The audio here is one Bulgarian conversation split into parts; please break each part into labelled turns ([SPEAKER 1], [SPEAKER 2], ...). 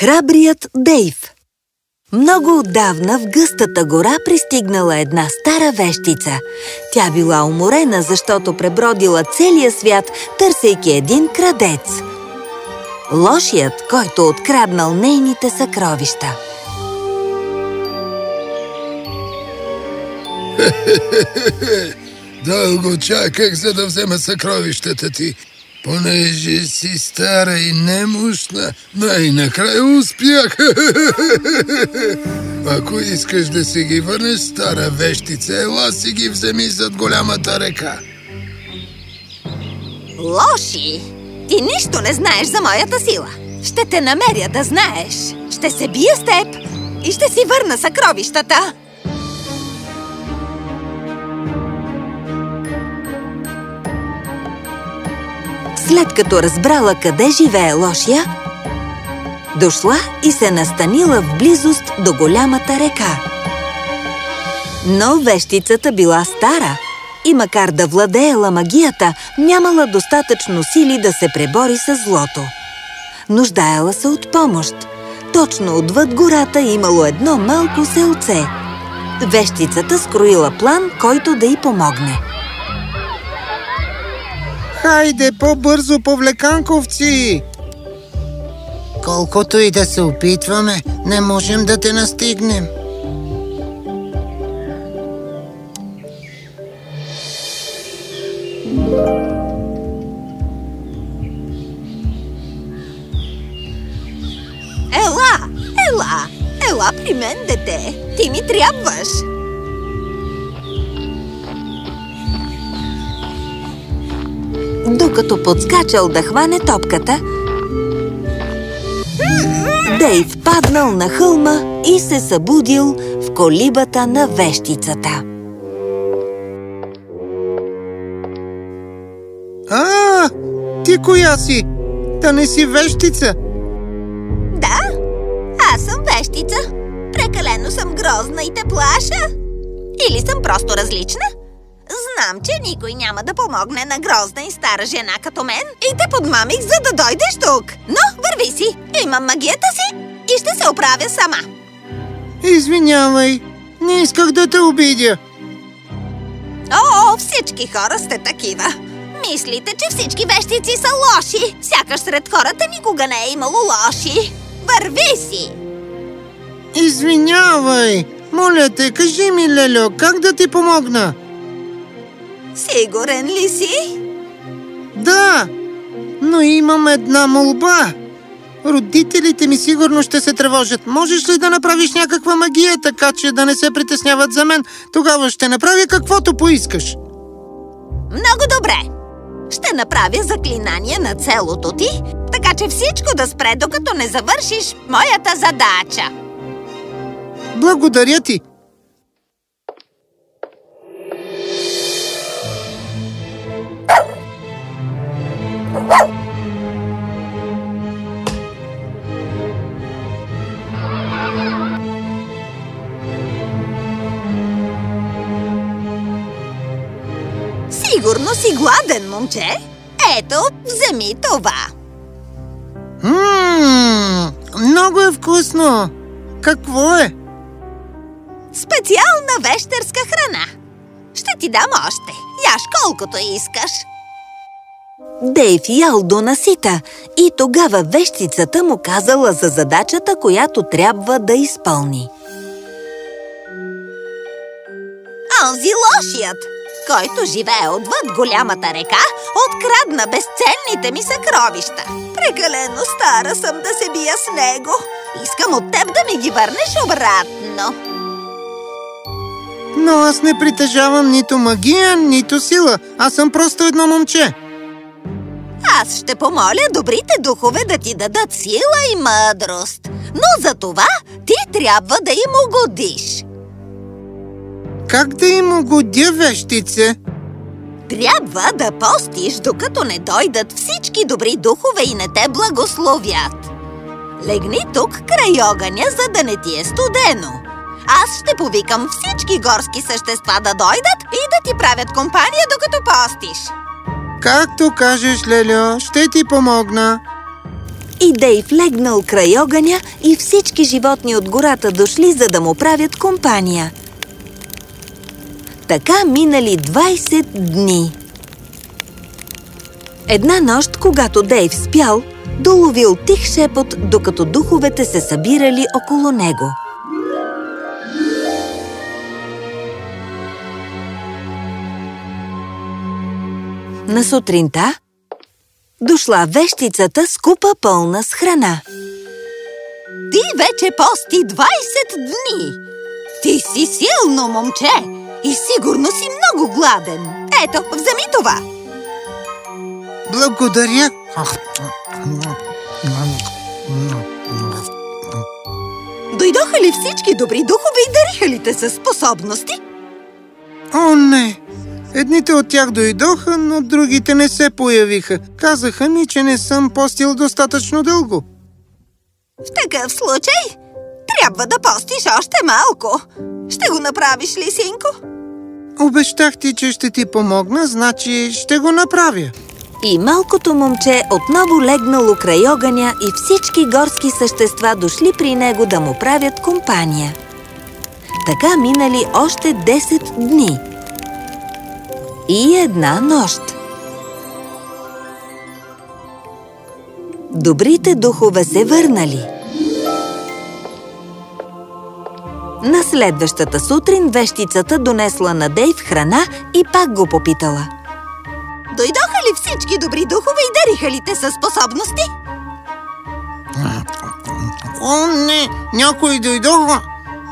[SPEAKER 1] Храбрият Дейв Много отдавна в гъстата гора пристигнала една стара вещица. Тя била уморена, защото пребродила целия свят, търсейки един крадец. Лошият, който откраднал нейните съкровища.
[SPEAKER 2] Дълго чаках, за да взема съкровищата ти. Понеже си стара и немощна, най-накрая успях. Ако искаш да си ги върнеш, стара вещица, ела си ги вземи зад голямата река.
[SPEAKER 3] Лоши! Ти нищо не знаеш за моята сила. Ще те намеря да знаеш. Ще се бия с теб и ще си върна съкровищата.
[SPEAKER 1] След като разбрала къде живее лошия, дошла и се настанила в близост до голямата река. Но вещицата била стара и макар да владеела магията, нямала достатъчно сили да се пребори с злото. Нуждаела се от помощ. Точно отвъд гората имало едно малко селце. Вещицата скроила план, който да й помогне.
[SPEAKER 4] Хайде, по-бързо, повлеканковци! Колкото и да се опитваме, не можем да те настигнем.
[SPEAKER 3] Ела! Ела! Ела при мен, дете! Ти ми трябваш!
[SPEAKER 1] Докато подскачал да хване топката, Дейв паднал на хълма и се събудил в колибата на вещицата.
[SPEAKER 4] А, ти коя си? Да не си вещица?
[SPEAKER 3] Да, аз съм вещица. Прекалено съм грозна и те плаша. Или съм просто различна? Знам, че никой няма да помогне на грозна и стара жена като мен и те подмамих, за да дойдеш тук. Но върви си, имам магията си и ще се оправя сама.
[SPEAKER 4] Извинявай, не исках да те обидя.
[SPEAKER 3] О, всички хора сте такива. Мислите, че всички вещици са лоши. Сякаш сред хората никога не е имало лоши. Върви си!
[SPEAKER 4] Извинявай! Моля те, кажи ми, Лелю, как да ти помогна?
[SPEAKER 3] Сигурен ли си?
[SPEAKER 4] Да, но имам една молба. Родителите ми сигурно ще се тревожат. Можеш ли да направиш някаква магия, така че да не се притесняват за мен? Тогава ще направя каквото поискаш.
[SPEAKER 3] Много добре! Ще направя заклинание на целото ти, така че всичко да спре, докато не завършиш моята задача.
[SPEAKER 4] Благодаря ти.
[SPEAKER 3] Сигурно си гладен, момче. Ето, вземи това.
[SPEAKER 4] Ммм, много е вкусно. Какво е?
[SPEAKER 3] Специална вещерска храна. Ще ти дам още. Яш колкото искаш.
[SPEAKER 1] Дейв ял до насита и тогава вещицата му казала за задачата, която трябва да изпълни.
[SPEAKER 3] Онзи лошият, който живее отвъд голямата река, открадна безценните ми съкровища. Прекалено стара съм да се бия с него. Искам от теб да ми ги върнеш обратно.
[SPEAKER 4] Но аз не притежавам нито магия, нито сила. Аз съм просто едно момче.
[SPEAKER 3] Аз ще помоля добрите духове да ти дадат сила и мъдрост. Но за това ти трябва да им угодиш.
[SPEAKER 4] Как да им угодя, вещице?
[SPEAKER 3] Трябва да постиш, докато не дойдат всички добри духове и не те благословят. Легни тук край огъня, за да не ти е студено. Аз ще повикам всички горски същества да дойдат и да ти правят компания, докато постиш.
[SPEAKER 4] Както кажеш, Лелю, ще ти помогна.
[SPEAKER 1] и Дейв легнал край огъня и всички животни от гората дошли, за да му правят компания. Така минали 20 дни. Една нощ, когато Дейв спял, доловил тих шепот, докато духовете се събирали около него. На сутринта дошла вещицата с купа пълна с храна.
[SPEAKER 3] Ти вече пости 20 дни. Ти си силно момче и сигурно си много гладен. Ето, вземи това.
[SPEAKER 4] Благодаря.
[SPEAKER 3] Дойдоха ли всички добри духове и дариха ли те със способности?
[SPEAKER 4] О, не! Едните от тях дойдоха, но другите не се появиха. Казаха ми, че не съм постил достатъчно дълго.
[SPEAKER 3] В такъв случай трябва да постиш още малко. Ще го направиш ли, синко?
[SPEAKER 4] Обещах ти, че ще ти помогна, значи ще го направя.
[SPEAKER 1] И малкото момче отново легнало край огъня и всички горски същества дошли при него да му правят компания. Така минали още 10 дни. И една нощ. Добрите духове се върнали. На следващата сутрин вещицата донесла на Дейв храна и пак го попитала.
[SPEAKER 3] Дойдоха ли всички добри духове и дариха ли те със способности?
[SPEAKER 4] О, не! Някои дойдоха,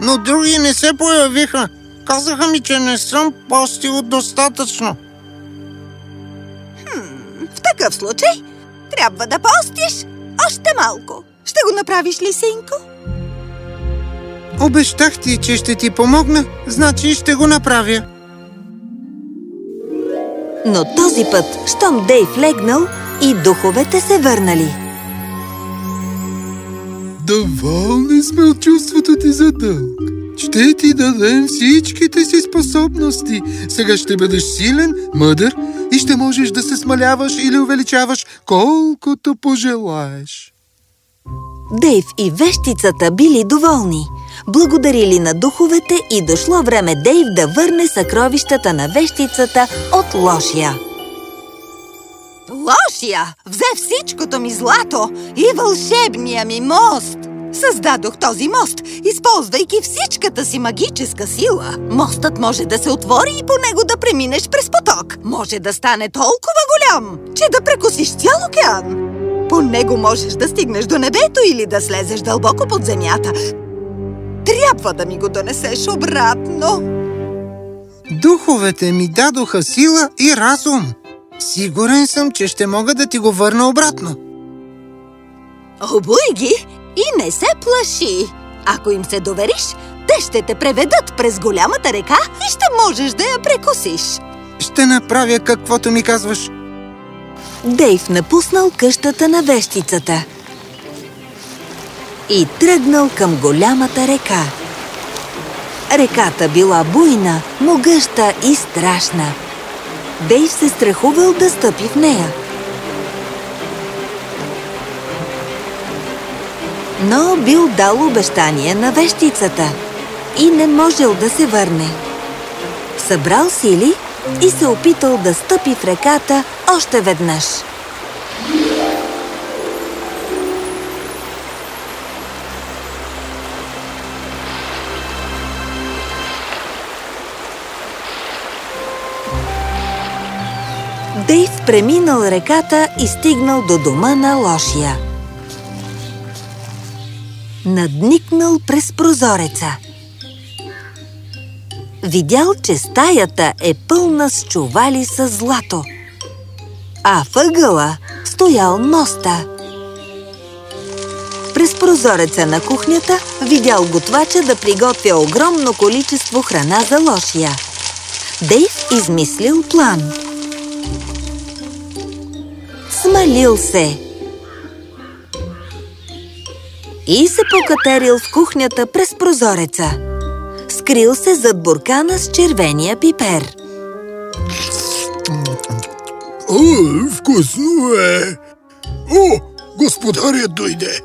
[SPEAKER 4] но други не се появиха. Казаха ми, че не съм постил достатъчно.
[SPEAKER 3] В такъв случай трябва да постиш още малко. Ще го направиш ли, синко?
[SPEAKER 4] Обещах ти, че ще ти помогна, значи ще го направя.
[SPEAKER 1] Но този път, щом Дейв легнал, и духовете се върнали.
[SPEAKER 2] Доволни сме от чувството ти за дълг. Ще ти дадем всичките си способности. Сега ще бъдеш силен, мъдър и ще можеш да се смаляваш или увеличаваш колкото пожелаеш.
[SPEAKER 1] Дейв и вещицата били доволни. Благодарили на духовете и дошло време Дейв да върне съкровищата на вещицата от лошия.
[SPEAKER 3] Лошия взе всичкото ми злато и вълшебния ми мост. Създадох този мост, използвайки всичката си магическа сила. Мостът може да се отвори и по него да преминеш през поток. Може да стане толкова голям, че да прекусиш цял океан. По него можеш да стигнеш до небето или да слезеш дълбоко под земята. Трябва да ми го донесеш обратно.
[SPEAKER 4] Духовете ми дадоха сила и разум. Сигурен съм, че ще мога да ти го върна обратно.
[SPEAKER 3] Обуй ги и не се плаши. Ако им се довериш, те ще те преведат през голямата река и ще можеш да я прекусиш.
[SPEAKER 4] Ще направя каквото ми казваш.
[SPEAKER 1] Дейв напуснал къщата на вещицата и тръгнал към голямата река. Реката била буйна, могъща и страшна. Дейв се страхувал да стъпи в нея. Но бил дал обещание на вещицата и не можел да се върне. Събрал сили и се опитал да стъпи в реката още веднъж. Дейв преминал реката и стигнал до дома на лошия. Надникнал през прозореца. Видял, че стаята е пълна с чували с злато. А въгъла стоял моста. През прозореца на кухнята видял готвача да приготвя огромно количество храна за лошия. Дейв измислил план. Смалил се. И се покатерил в кухнята през прозореца. Скрил се зад буркана с червения пипер.
[SPEAKER 2] О, вкусно е! О, Господарят дойде.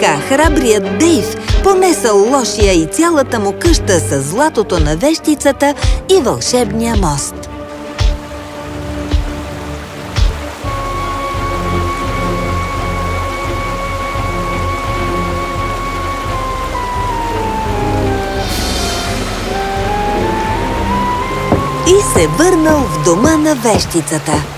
[SPEAKER 1] Така храбрият Дейв понесъл лошия и цялата му къща с златото на вещицата и вълшебния мост. И се върнал в дома на вещицата.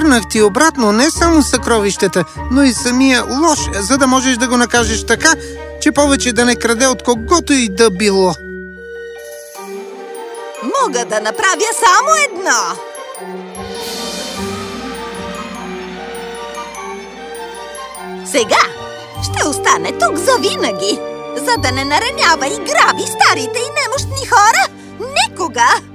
[SPEAKER 4] Върнах ти обратно не само съкровищата, но и самия лош, за да можеш да го накажеш така, че повече да не краде от когото и да било.
[SPEAKER 3] Мога да направя само едно. Сега ще остане тук завинаги, за да не наранява и граби старите и немощни хора. Никога!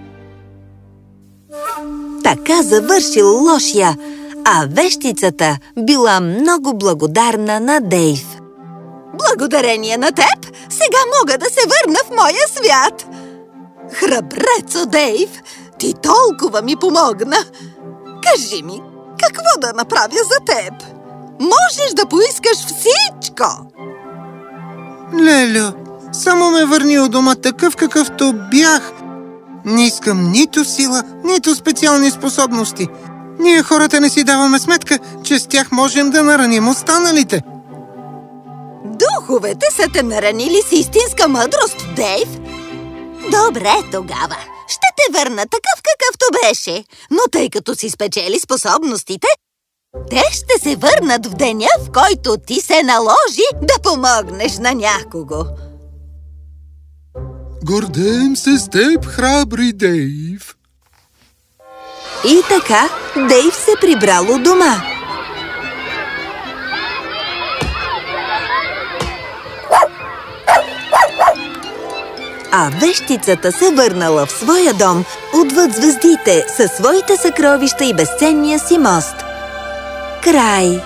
[SPEAKER 1] Така завършил лошия, а вещицата била много благодарна на Дейв.
[SPEAKER 3] Благодарение на теб, сега мога да се върна в моя свят. Храбрецо, Дейв, ти толкова ми помогна. Кажи ми, какво да направя за теб? Можеш да поискаш всичко.
[SPEAKER 4] Лелю, само ме върни от дома такъв какъвто бях. Не искам нито сила, нито специални способности. Ние хората не си даваме сметка, че с тях можем да нараним останалите.
[SPEAKER 3] Духовете са те наранили с истинска мъдрост, Дейв. Добре тогава. Ще те върна такъв какъвто беше. Но тъй като си спечели способностите, те ще се върнат в деня, в който ти се наложи да помогнеш на някого.
[SPEAKER 2] Гордеем се с теб, храбри Дейв.
[SPEAKER 1] И така Дейв се прибрал у дома. А вещицата се върнала в своя дом отвъд звездите със своите съкровища и безценния си мост. Край